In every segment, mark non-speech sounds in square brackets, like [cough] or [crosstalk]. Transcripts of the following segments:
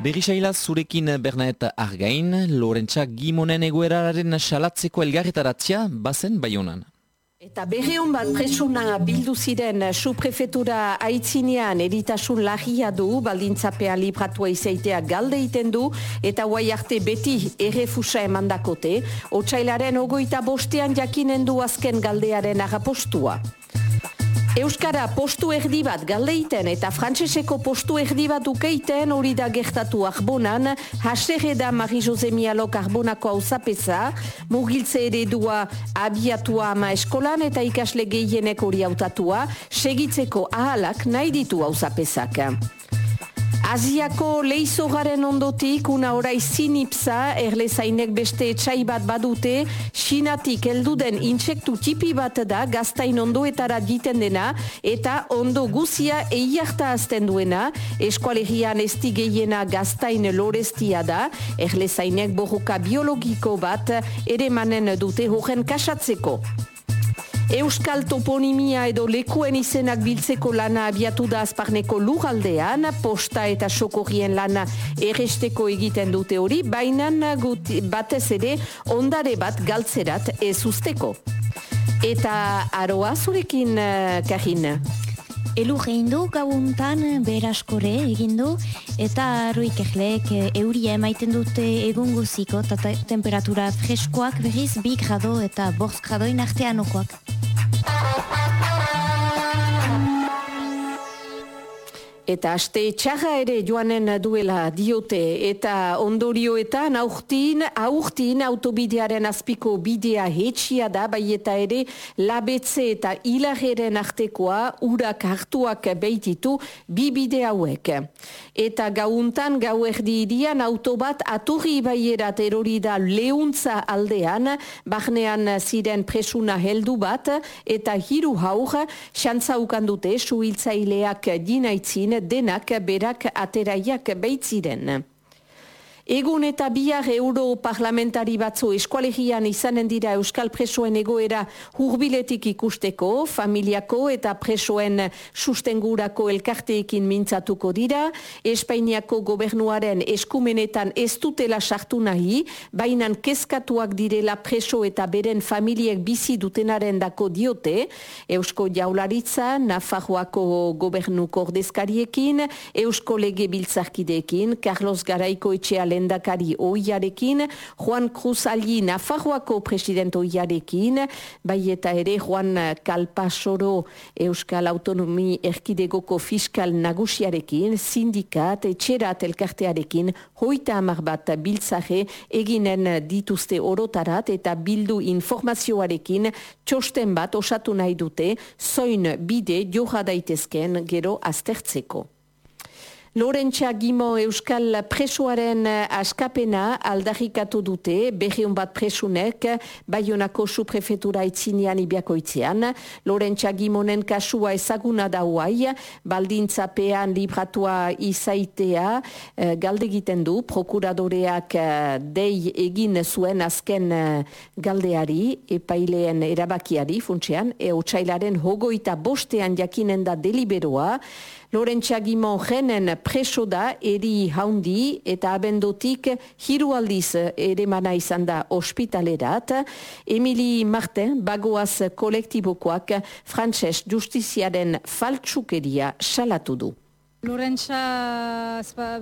Berrisaila zurekin Bernadette Argain, Lorentza Gimonen egoeraren salatzeko elgarretaratzia bazen baionan. Eta berreun bat presuna bildu ziren suprefetura aitzinean eritasun lagia du, baldintzapean libratua izaitea galde iten du, eta guai arte beti errefusa emandakote, otxailaren ogoita bostean jakinen du azken galdearen agapostua. Euskara postu erdi bat galdeiten eta frantseseko postu erdi bat ukeiten hori da gertatu arbonan, haserre da Marie-Jose Mialok arbonako hau zapesa, mugiltze eredua abiatua ama eskolan eta ikasle gehienek hori hautatua, segitzeko ahalak nahi ditu hau zapesak. Aziako leizogaren ondotik, una orai zinipsa, erlezainek beste etxai bat badute, sinatik elduden intsektu tipi bat da, gaztain ondoetara diten dena, eta ondo guzia eiarta azten duena, eskualerian esti gehiena gaztain lorestia da, erlezainek borroka biologiko bat, ere manen dute horren kasatzeko. Euskal toponimia edo lekuen izenak biltzeko lana abiatu da azparneko lugaldean, posta eta sokorrien lana erresteko egiten dute hori, baina batez ere ondare bat galtzerat ez usteko. Eta aroa zurekin, uh, Karin? Elu egin du gauuntan beraskore egin du eta aroik eglek euria emaiten dute egun guziko eta temperatura freskoak berriz bi grado eta borz gradoin artean Eta aste txarra ere joanen duela diote eta ondorioetan aurtin, aurtin autobidearen azpiko bidea hetxia da, bai eta ere labetze eta hilageren artekoa urak hartuak beititu bi bide hauek. Eta gauntan gau erdi irian autobat aturri baierat erori da leuntza aldean, bahnean ziren presuna heldu bat eta hiru haur xantzaukan dute suhiltzaileak dinaitzin denak berak ateraiak beitziren. Egun eta bihar euro parlamentari batzu eskualegian izanen dira Euskal Presoen egoera hurbiletik ikusteko, familiako eta presoen sustengurako elkarteekin mintzatuko dira, Espainiako gobernuaren eskumenetan ez dutela sartu nahi, bainan kezkatuak direla preso eta beren familiek bizi dutenaren dako diote, Eusko Jaularitza, Nafarroako gobernu kordezkariekin, Eusko Lege Biltzarkideekin, Carlos Garaiko etxeale lendakari oiarekin, Juan Cruz Ali Nafarroako president oiarekin, bai eta ere Juan Kalpasoro Euskal Autonomi Erkidegoko fiskal nagusiarekin, sindikat, etxerat elkartearekin, hoita amar bat biltzaje eginen dituzte orotarat eta bildu informazioarekin txosten bat osatu nahi dute, zoin bide joha daitezken gero aztertzeko. Lorentza Gimo Euskal presoaren eh, askapena aldarrikatu dute, berriun bat presunek, Bayonako suprefetura itzinean ibiakoitzean. Lorentza Gimonen kasua ezaguna dauai, baldintzapean libratua izaitea eh, galdegiten du, prokuradoreak eh, dei egin zuen azken galdeari, epaileen erabakiari funtsean, e hogoita bostean jakinen da deliberoa, Lorentza Gimon jenen preso da eri haundi eta abendotik hiru aldiz ere mana izan da ospitalerat. Emili Martin bagoaz kolektibokoak frantses justiziaren faltsukeria salatu du. Lorentza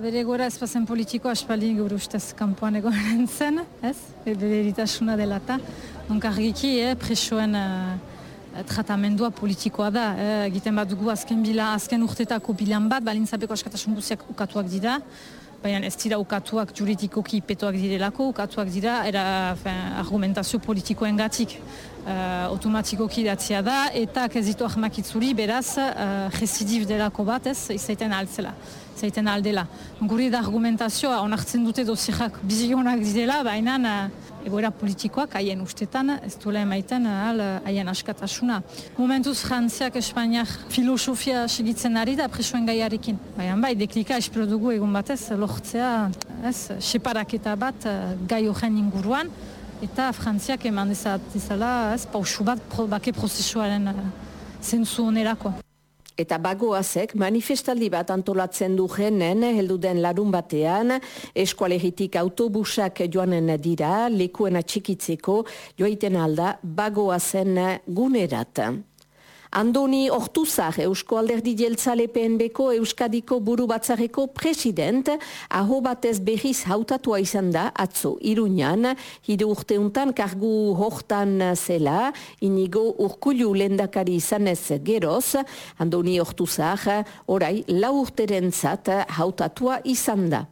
bere gora ezpazen politiko aspaldi gure ustez kampuan egoren zen, ez? Bere eritasuna dela eta. argiki, eh, presoen... Uh, tratamendua politikoa da. Eh, egiten bat dugu azken bila, azken urtetako bilan bat, balintzapeko askatasun guziak ukatuak dira, baina ez dira ukatuak juridikoki petoak direlako, ukatuak dira era, fin, argumentazio politikoen gatik uh, automatikoki datzia da, eta kezitu ahmakitzuri beraz uh, residiv delako bat ez, izaiten altzela zaiten aldela. Guri da argumentazioa onartzen dute dozierak bizionak direla, baina egoera politikoak haien ustetan ez duela emaiten ahal haien askatasuna. Momentuz Frantziak Espainiak filosofia segitzen ari da presoen gaiarekin. Baina bai, deklika espero dugu egun batez lortzea ez, separaketa bat gai horren inguruan eta Frantziak eman dezala ez, pausu bat pro, bake prozesuaren zentzu onerako. Eta bagoazek manifestaldi bat antolatzen du jenen helduden larun batean, eskualegitik autobusak joanen dira, lekuena txikitzeko, joaiten alda bagoazen gunerat. Andoni Ortuzar, Eusko Alderdi Jeltzale PNBko Euskadiko buru batzareko president, aho batez behiz hautatua izan da, atzo, iruñan, hide urteuntan kargu hortan zela, inigo urkulu lendakari izanez geroz, Andoni Ortuzar, orai, lau urteren zat hautatua izan da.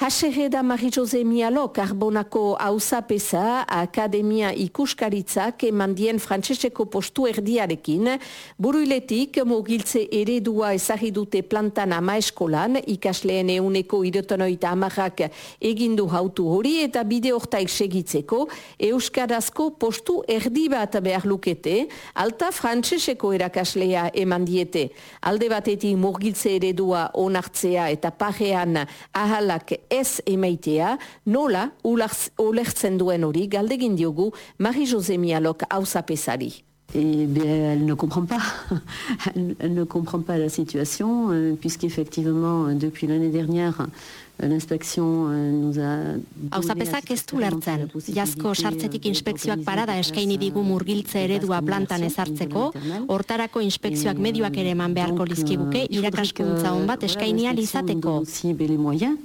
Hasereda Marie-Jose Mialo Karbonako hausapesa Akademia ikuskaritzak emandien frantseseko postu erdiarekin, buruiletik mogiltze eredua ezagidute plantan ama eskolan, ikasleen euneko iretonoita amarrak egindu hautu hori eta bide hortaik segitzeko, Euskarazko postu erdi bat behar lukete, alta frantseseko erakaslea emandiete. Alde batetik mogiltze eredua onartzea eta parean ahalak ez emaitea, nola ulertzen duen hori galdegin diogu Marie-José Mialok hausapesari. Et bien, elle ne comprend pas. [laughs] elle ne comprend pas la situation, euh, puisqu'effectivement, depuis l'année dernière, euh, nous a... Hauzapezak ez du lertzen. Jazko sartzetik inspekzioak parada eskaini digu murgiltze eredua plantan ezartzeko, hortarako inspekzioak medioak ere eman beharko lizkiguke irakaskuntza hon bat eskainia lizateko. les moyens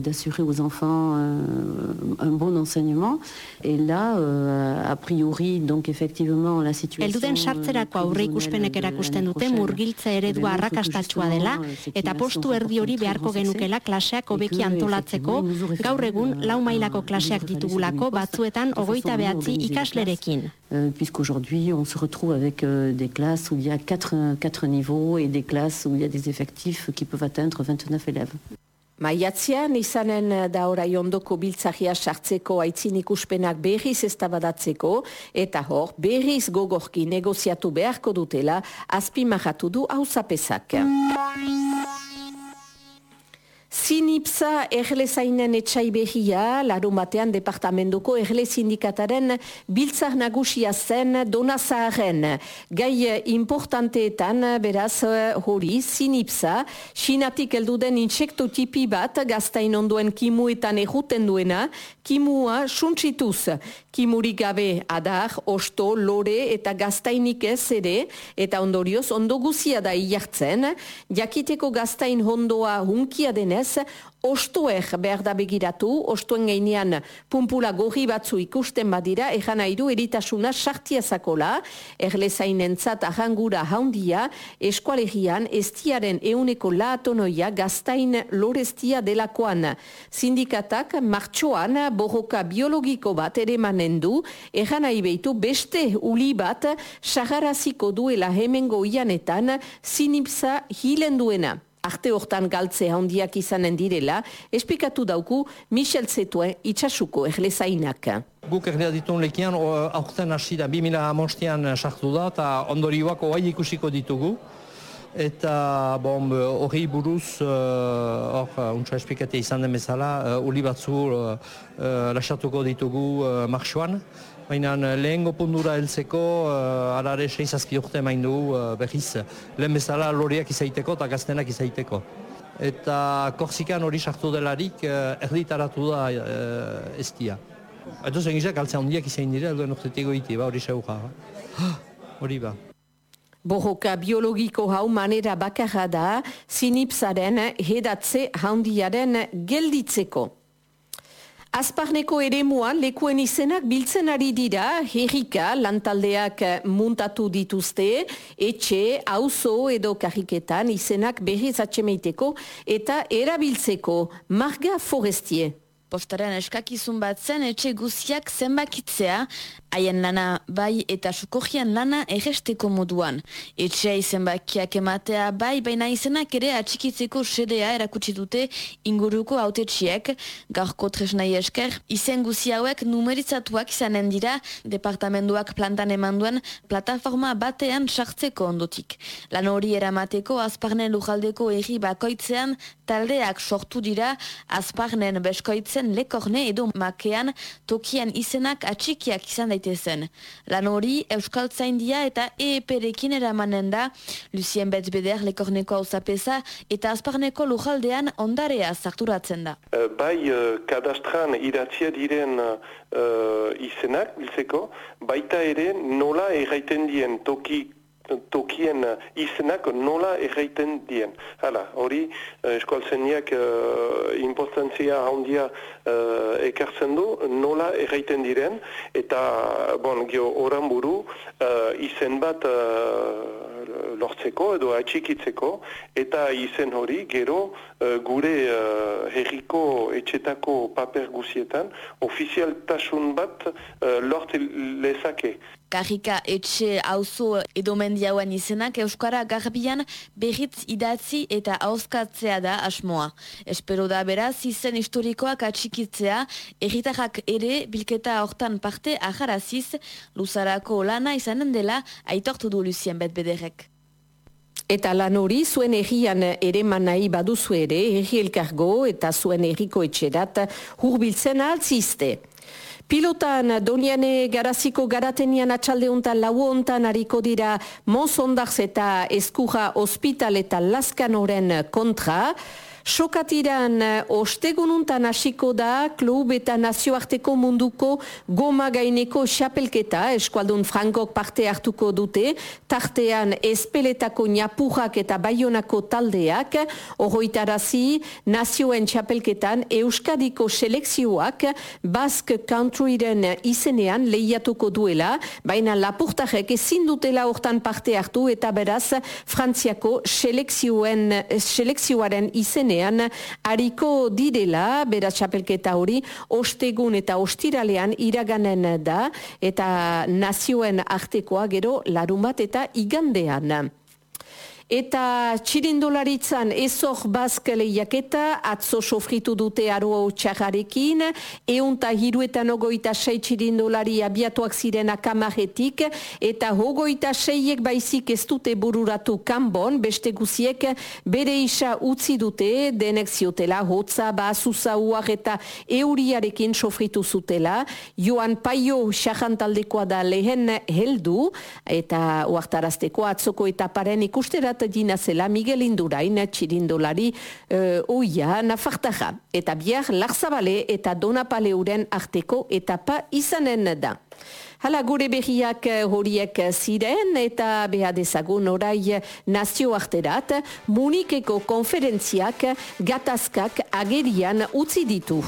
d'assurer aux enfants euh, un bon enseignement. Et là, euh, a priori, donc effectivement, la situation... Elduden sartzerako aurre ikuspenek erakusten dute murgiltze eredua arrakastatxua dela, eta postu erdi hori beharko genukela klaseak hobeki antolatzeko, gaur egun lau mailako klaseak ditugulako batzuetan ogoita behatzi ikaslerekin. Euh, puisqu'aujourd'hui, on se retrouve avec euh, des classes où il y a quatre, quatre niveaux et des classes où il y a des effectifs qui peuvent atteindre 29 élèves. Maiatzean izanen da orai ondoko biltzagia sartzeko aitzin ikuspenak berriz eztabadatzeko eta hor berriz gogorki negoziatu beharko dutela azpimahatu du hauzapezak. Zinipsa erle zainen etxai behia, larun batean departamentuko erle sindikataren biltzar nagusia zen donazaren. Gai importanteetan, beraz, hori, zinipsa, sinatik elduden insekto tipi bat, gaztain onduen kimuetan erruten duena, kimua suntsituz. Kimurik gabe adar, osto, lore eta gaztainik ez ere, eta ondorioz ondoguzia da iartzen, jakiteko gaztain hondoa hunkia denez, ostoer behar da begiratu, ostoen gainean pumpula gorri batzu ikusten badira, ejan nahi du eritasuna sartia zakola, erlezainen zat ahangura haundia, eskualegian estiaren euneko laatonoia gaztain lorestia delakoan. Sindikatak martxoan borroka biologiko bat ere manen du, ejan nahi behitu beste uli bat sagaraziko duela hemengo ianetan zinipsa hilen duena arte hortan galtze handiak izanen direla, espikatu dauku Michel Zetuen itxasuko erlezainak. Guk erdea ditun lekian, aurten hasi da, 2000 amostian sartu da, eta ondorioak oai ikusiko ditugu. Eta bon, hori buruz, hor, uh, untsa espikatea izan den bezala, uh, uli batzu uh, uh, lasatuko ditugu uh, marxuan. Baina lehen gopundura heltzeko, uh, arare seizazki urte main du uh, behiz, lehen bezala loriak izaiteko eta gaztenak izaiteko. Eta korsikan hori sartu delarik uh, erditaratu da uh, estia. Eta zen gizak altzea hondiak izain dira, elduen urtetiko iti, ba, hori seuja. [gasps] Hori ba. Borroka biologiko hau manera bakarra da, zinipsaren hedatze haundiaren gelditzeko. Azparneko ere muan lekuen izenak biltzen ari dira, herrika lantaldeak muntatu dituzte, etxe, auzo edo kariketan izenak berriz atxemeiteko eta erabiltzeko marga forestie. Postaren eskakizun bat zen etxe guziak zenbakitzea, haien lana bai eta sukojian lana erresteko moduan. Etxea izenbakiak ematea bai baina izenak ere atxikitzeko sedea erakutsi dute inguruko autetxiek, gaurko tresnai esker, izen guzi hauek numeritzatuak izanen dira departamenduak plantan eman duen plataforma batean sartzeko ondotik. Lan hori eramateko azparnen lujaldeko erri bakoitzean taldeak sortu dira azparnen beskoitzen zen lekorne edo makean tokian izenak atxikiak izan daitezen. Lan hori Euskal Zaindia eta EEP-rekin eramanen da, Lucien Betzbeder lekorneko hau eta azparneko lujaldean ondarea zarturatzen da. Uh, bai, uh, kadastran iratzia diren uh, izenak, biltzeko, baita ere nola erraiten dien toki tokien uh, izenak nola erraiten dien. Hala, hori uh, eskualtzeniak uh, importantzia handia uh, ekartzen du nola erraiten diren eta bon, gio oran buru uh, izen bat lortzeko edo atxikitzeko eta izen hori gero gure uh, herriko etxetako paper guzietan ofizialtasun bat uh, lort lezake. Karrika etxe auzo edo mendiauen izenak Euskara garbian berriz idatzi eta auskatzea da asmoa. Espero da beraz izen historikoak atxikitzea, erritarrak ere bilketa hortan parte aharaziz, luzarako lana izanen dela aitortu du Lucien Betbederek. Eta lan hori zuen errian ere manai baduzu ere, erri elkargo eta zuen erriko etxerat hurbiltzen altzizte. Pilotan doniane garaziko garatenian atxaldeuntan lauontan hariko dira mozondaz eta eskuja hospital eta laskanoren kontra, Sokatiran eh, ostegununtan hasiko da klub eta nazioarteko munduko goma gaineko xapelketa. Eskualdun frankok parte hartuko dute tartean espeletako niapujak eta baionako taldeak. Oroitarazi nazioen xapelketan euskadiko selekzioak Basque Countryren izenean lehiatuko duela baina lapurtarek ezin dutela hortan parte hartu eta beraz frantziako selekzioaren izenean zuzenean hariko direla bera txapelketa hori ostegun eta ostiralean iraganen da eta nazioen artekoa gero larumat eta igandean. Eta txirindolaritzan ezok bazk lehiaketa, atzo sofritu dute aro txarrarekin, eunta hiruetan ogoita sei txirindolari abiatuak ziren akamaretik, eta hogoita seiek baizik ez dute bururatu kanbon, beste guziek bere isa utzi dute, denek ziotela, hotza, bazuza, uar eta euriarekin sofritu zutela, joan paio xajantaldekoa da lehen heldu, eta uartarazteko atzoko eta paren ikusterat dina zela Miguel Indurain txirindolari uh, oia nafartaja. Eta biar larzabale eta donapaleuren arteko etapa izanen da. Hala gure behiak horiek ziren eta beha dezagun orai nazio arterat Munikeko konferentziak gatazkak agerian utzi ditu.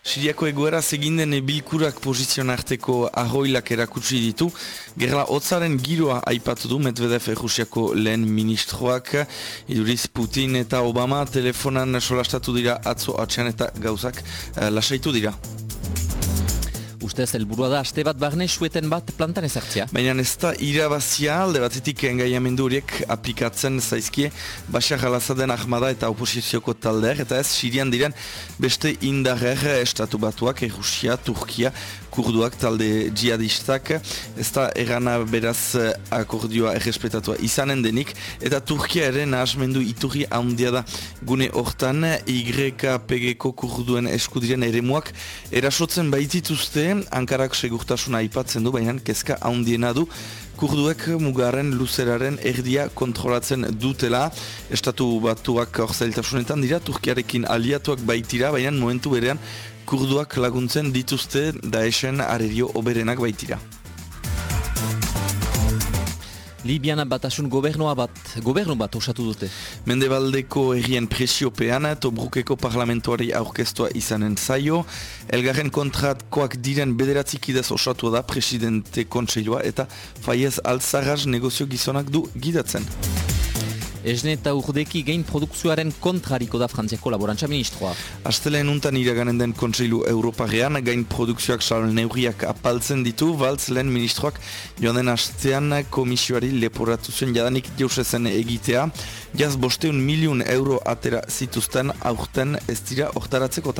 Siriako egoera seginden bilkurak pozizion arteko ahoilak erakutsi ditu. Gerla hotzaren giroa aipatu du Medvedev Rusiako lehen ministroak. Iduriz Putin eta Obama telefonan solastatu dira atzo atxean eta gauzak uh, lasaitu dira. Ustez, helburua da, aste bat barne sueten bat plantan ezartzia. Baina ez da irabazia alde batetik engaiamendu horiek aplikatzen zaizkie Bashar al-Assaden ahmada eta oposizioko taldeak eta ez Sirian diren beste indarrer estatu batuak, Rusia, Turkia, kurduak talde jihadistak. Ez da erana beraz eh, akordioa errespetatua izanen denik. Eta Turkia ere nahasmendu iturri handia da. Gune hortan YPG-ko kurduen eskudiren eremuak erasotzen baitituzte. Ankarak segurtasuna aipatzen du baina kezka handiena du. Kurduek mugarren luzeraren erdia kontrolatzen dutela. Estatu batuak orzailtasunetan dira Turkiarekin aliatuak baitira baina momentu berean kurduak laguntzen dituzte daesen arerio oberenak baitira. Libiana batasun gobernua bat, gobernu bat osatu dute. Mendebaldeko errien presiopean, Tobrukeko parlamentuari aurkestua izanen zaio. Elgarren kontratkoak diren bederatzikidez osatu da presidente kontseilua eta faiez alzaraz negozio gizonak du gidatzen. Esne eta urdeki gein produkzioaren kontrariko da Frantziako laborantza ministroa. Aztelen untan iraganen den kontseilu Europarean, gain produkzioak sal neuriak apaltzen ditu, baltz lehen ministroak joan den astean komisioari leporatu zuen jadanik jausezen egitea, jaz bosteun miliun euro atera zituzten aurten ez dira ortaratzekotan.